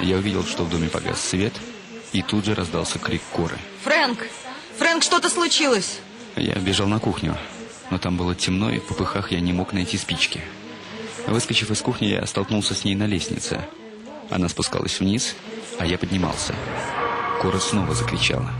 Я увидел, что в доме погас свет, и тут же раздался крик Коры. Фрэнк! Фрэнк, что-то случилось! Я бежал на кухню, но там было темно, и в попыхах я не мог найти спички. Выскочив из кухни, я столкнулся с ней на лестнице. Она спускалась вниз, а я поднимался. Кора снова закричала.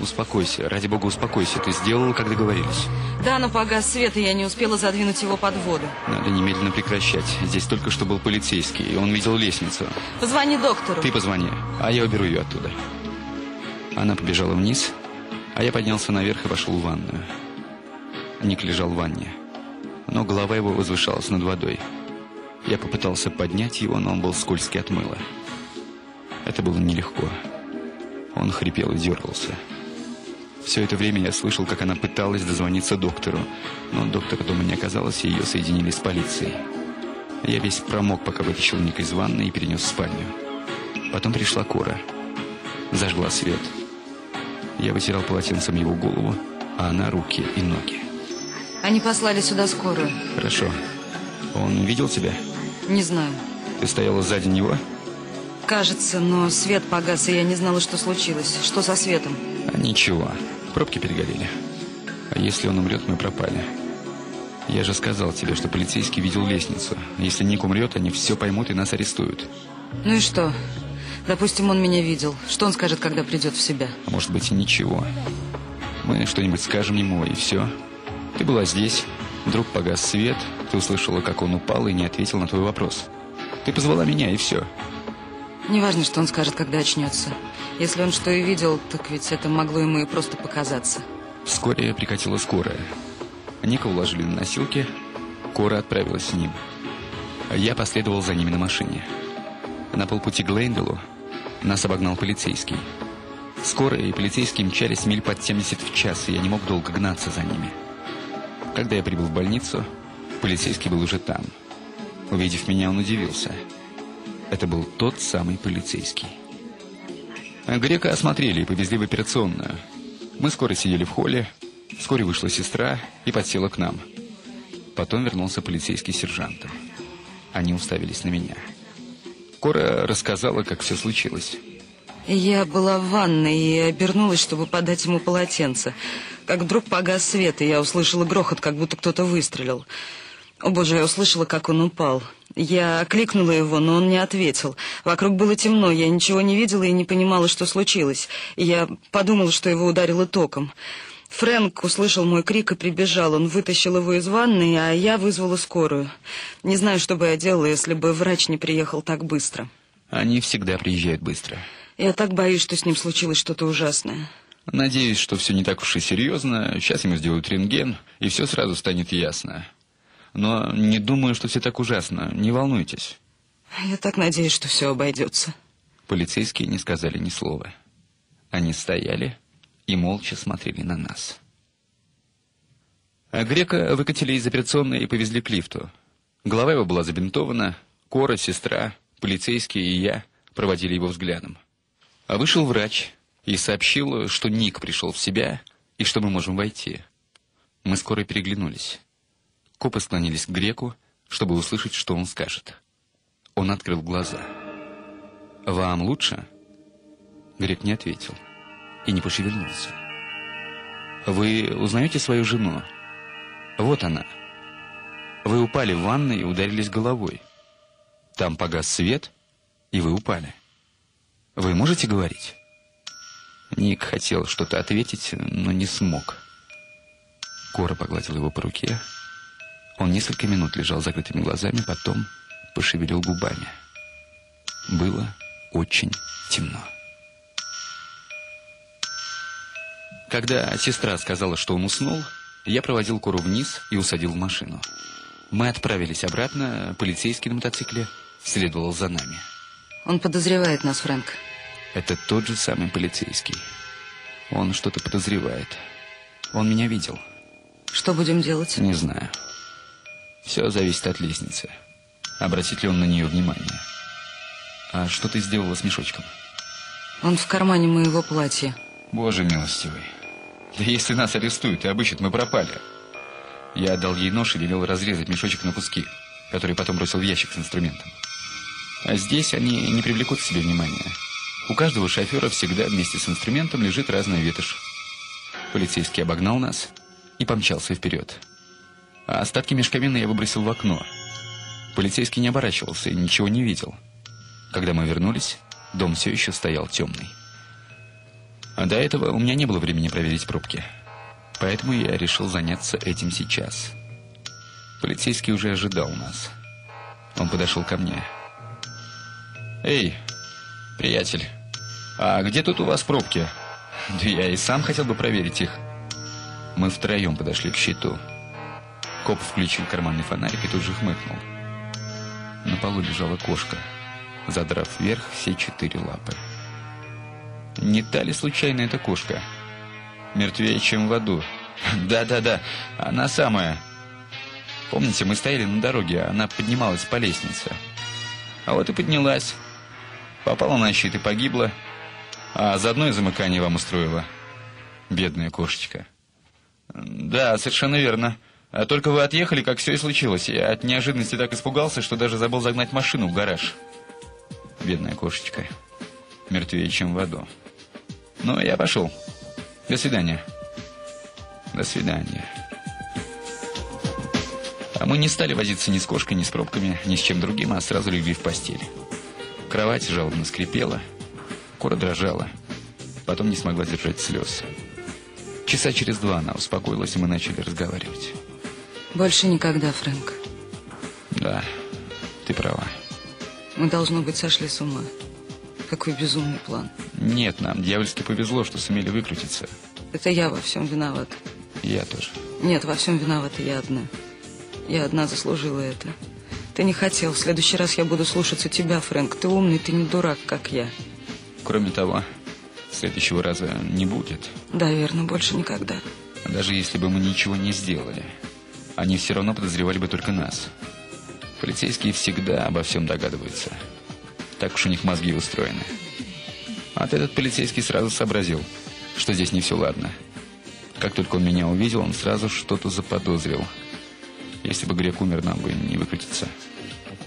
«Успокойся, ради бога, успокойся. Ты сделала, как договорились. Да, но погас свет, и я не успела задвинуть его под воду. Надо немедленно прекращать. Здесь только что был полицейский, и он видел лестницу. Позвони доктору. Ты позвони, а я уберу ее оттуда». Она побежала вниз, а я поднялся наверх и пошел в ванную. Ник лежал в ванне, но голова его возвышалась над водой. Я попытался поднять его, но он был скользкий от мыла. Это было нелегко. Он хрипел и дергался. Все это время я слышал, как она пыталась дозвониться доктору, но доктора дома не оказалось, и ее соединили с полицией. Я весь промок, пока вытащил Ника из ванны и перенес в спальню. Потом пришла Кора. Зажгла свет. Я вытирал полотенцем его голову, а она руки и ноги. Они послали сюда скорую. Хорошо. Он видел тебя? Не знаю. Ты стояла сзади него? Кажется, но свет погас, и я не знала, что случилось. Что со светом? А ничего. Пробки перегорели. А если он умрет, мы пропали. Я же сказал тебе, что полицейский видел лестницу. Если Ник умрет, они все поймут и нас арестуют. Ну и что? Допустим, он меня видел. Что он скажет, когда придет в себя? А может быть и ничего. Мы что-нибудь скажем ему, и все. Ты была здесь, вдруг погас свет, ты услышала, как он упал и не ответил на твой вопрос. Ты позвала меня, и все. Неважно, что он скажет, когда очнется. Если он что и видел, так ведь это могло ему и просто показаться. Вскоре прикатила скорая. Ника уложили на носилки, Кора отправилась с ним. А я последовал за ними на машине. На полпути к Глейнделу нас обогнал полицейский. Скорая и полицейские мчались миль под 70 в час, и я не мог долго гнаться за ними. Когда я прибыл в больницу, полицейский был уже там. Увидев меня, он удивился. Это был тот самый полицейский. Грека осмотрели и повезли в операционную. Мы скоро сидели в холле, вскоре вышла сестра и подсела к нам. Потом вернулся полицейский сержант. Они уставились на меня. Кора рассказала, как все случилось. Я была в ванной и обернулась, чтобы подать ему полотенце. Как вдруг погас свет, и я услышала грохот, как будто кто-то выстрелил. О боже, я услышала, как он упал. Я окликнула его, но он не ответил. Вокруг было темно, я ничего не видела и не понимала, что случилось. И я подумала, что его ударило током. Фрэнк услышал мой крик и прибежал. Он вытащил его из ванны, а я вызвала скорую. Не знаю, что бы я делала, если бы врач не приехал так быстро. Они всегда приезжают быстро. Я так боюсь, что с ним случилось что-то ужасное. Надеюсь, что все не так уж и серьезно. Сейчас ему сделают рентген, и все сразу станет ясно. Но не думаю, что все так ужасно. Не волнуйтесь. Я так надеюсь, что все обойдется. Полицейские не сказали ни слова. Они стояли и молча смотрели на нас. А Грека выкатили из операционной и повезли к лифту. Голова его была забинтована, Кора, сестра, полицейские и я проводили его взглядом. А вышел врач и сообщил, что Ник пришел в себя и что мы можем войти. Мы скоро переглянулись. Копы склонились к Греку, чтобы услышать, что он скажет. Он открыл глаза. «Вам лучше?» Грек не ответил и не пошевельнулся. «Вы узнаете свою жену? Вот она. Вы упали в ванной и ударились головой. Там погас свет, и вы упали. Вы можете говорить?» Ник хотел что-то ответить, но не смог. Кора погладил его по руке. Он несколько минут лежал закрытыми глазами, потом пошевелил губами. Было очень темно. Когда сестра сказала, что он уснул, я проводил Кору вниз и усадил в машину. Мы отправились обратно, полицейский на мотоцикле следовал за нами. Он подозревает нас, Фрэнк. Это тот же самый полицейский. Он что-то подозревает. Он меня видел. Что будем делать? Не знаю. Все зависит от лестницы. Обратит ли он на нее внимание. А что ты сделала с мешочком? Он в кармане моего платья. Боже милостивый. Да если нас арестуют и обыщут, мы пропали. Я отдал ей нож и велел разрезать мешочек на куски, который потом бросил в ящик с инструментом. А здесь они не привлекут к себе внимания. У каждого шофера всегда вместе с инструментом лежит разная ветошь. Полицейский обогнал нас и помчался вперед. А остатки мешковины я выбросил в окно. Полицейский не оборачивался и ничего не видел. Когда мы вернулись, дом все еще стоял темный. А до этого у меня не было времени проверить пробки. Поэтому я решил заняться этим сейчас. Полицейский уже ожидал нас. Он подошел ко мне. «Эй, приятель, а где тут у вас пробки?» «Да я и сам хотел бы проверить их». Мы втроем подошли к щиту. Коп включил карманный фонарик и тут же хмыкнул. На полу лежала кошка, задрав вверх все четыре лапы. Не та ли случайно эта кошка? Мертвее, чем в аду. Да-да-да, она самая. Помните, мы стояли на дороге, она поднималась по лестнице. А вот и поднялась. Попала на щит и погибла. А заодно и замыкание вам устроила. Бедная кошечка. Да, совершенно верно. А только вы отъехали, как все и случилось. Я от неожиданности так испугался, что даже забыл загнать машину в гараж. Бедная кошечка. Мертвее, чем в аду. Ну, я пошел. До свидания. До свидания. А мы не стали возиться ни с кошкой, ни с пробками, ни с чем другим, а сразу легли в постель. Кровать жалобно скрипела, кора дрожала. Потом не смогла держать слез. Часа через два она успокоилась, и мы начали разговаривать. Больше никогда, Фрэнк. Да, ты права. Мы, должно быть, сошли с ума. Какой безумный план. Нет, нам дьявольски повезло, что сумели выкрутиться. Это я во всем виноват. Я тоже. Нет, во всем виновата я одна. Я одна заслужила это. Ты не хотел. В следующий раз я буду слушаться тебя, Фрэнк. Ты умный, ты не дурак, как я. Кроме того, следующего раза не будет. Да, верно, больше никогда. Даже если бы мы ничего не сделали, они все равно подозревали бы только нас. Полицейские всегда обо всем догадываются. Так уж у них мозги устроены. А этот полицейский сразу сообразил, что здесь не все ладно. Как только он меня увидел, он сразу что-то заподозрил. Если бы Грек умер, нам бы не выкрутиться.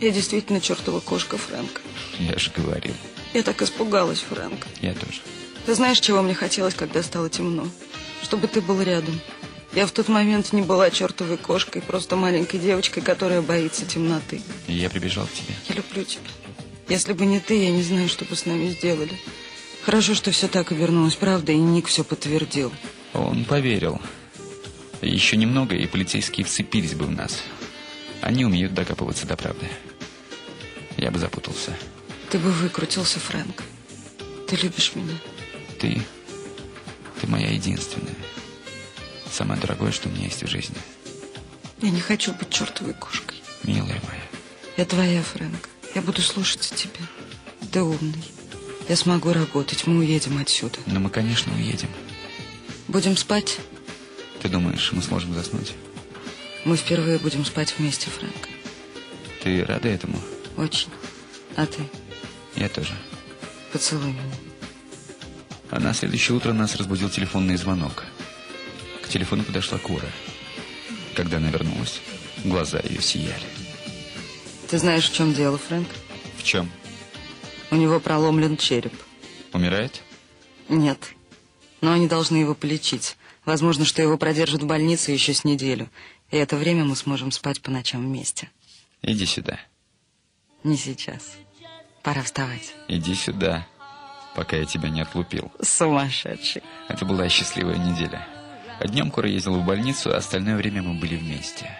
Я действительно чертова кошка, Фрэнк. Я же говорил. Я так испугалась, Фрэнк. Я тоже. Ты знаешь, чего мне хотелось, когда стало темно? Чтобы ты был рядом. Я в тот момент не была чертовой кошкой, просто маленькой девочкой, которая боится темноты. И я прибежал к тебе. Я люблю тебя. Если бы не ты, я не знаю, что бы с нами сделали. Хорошо, что все так обернулось, правда, и Ник все подтвердил. Он поверил. Еще немного, и полицейские вцепились бы в нас. Они умеют докапываться до правды. Я бы запутался. Ты бы выкрутился, Фрэнк. Ты любишь меня? Ты... Ты моя единственная. Самое дорогое, что у меня есть в жизни. Я не хочу быть чертовой кошкой. Милая моя. Я твоя, Фрэнк. Я буду слушаться тебя. Ты умный. Я смогу работать. Мы уедем отсюда. Но мы, конечно, уедем. Будем спать? Ты думаешь, мы сможем заснуть? Мы впервые будем спать вместе, Фрэнк. Ты рада этому? Очень. А ты? Я тоже. Поцелуй меня. А на следующее утро нас разбудил телефонный звонок. К телефону подошла Кора. Когда она вернулась, глаза ее сияли. Ты знаешь, в чем дело, Фрэнк? В чем? У него проломлен череп. Умирает? Нет. Но они должны его полечить. Возможно, что его продержат в больнице еще с неделю. И это время мы сможем спать по ночам вместе. Иди сюда. Не сейчас. Пора вставать. Иди сюда, пока я тебя не отлупил. Сумасшедший. Это была счастливая неделя. А днем Кора ездила в больницу, а остальное время мы были вместе.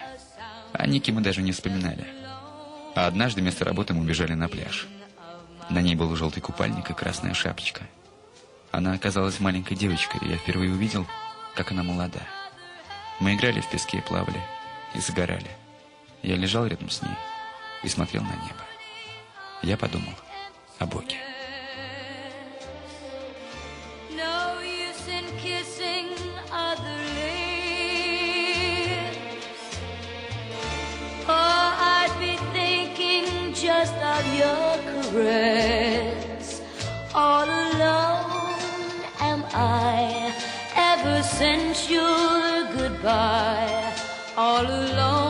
О Нике мы даже не вспоминали. А однажды вместо работы мы убежали на пляж. На ней был желтый купальник и красная шапочка. Она оказалась маленькой девочкой, и я впервые увидел, как она молода. Мы играли в песке, плавали и загорали. Я лежал рядом с ней и смотрел на небо. Я подумал о Боге. Of your caress. All alone am I ever since your goodbye. all alone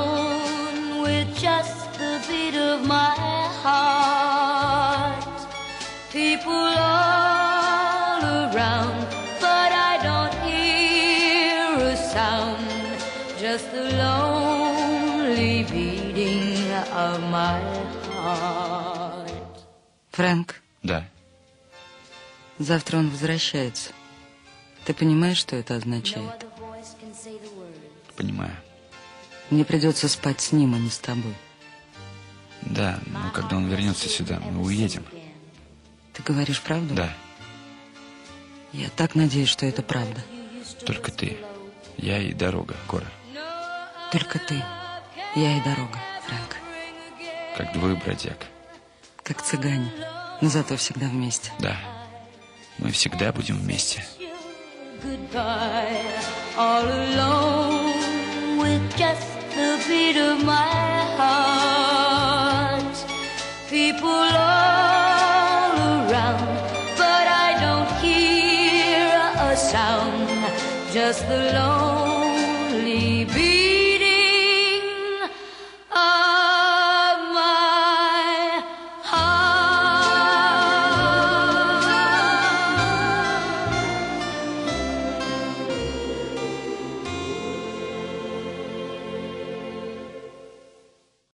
Фрэнк, Да. завтра он возвращается. Ты понимаешь, что это означает? Понимаю. Мне придется спать с ним, а не с тобой. Да, но когда он вернется сюда, мы уедем. Ты говоришь правду? Да, Я так надеюсь, что это правда. только ты. Я и дорога, Кора. Только ты, я и дорога, Фрэнк. Как двое бродяг. Как цыгане, но зато всегда вместе. Да. Мы всегда будем вместе. people all around but i don't hear a sound just the lonely beat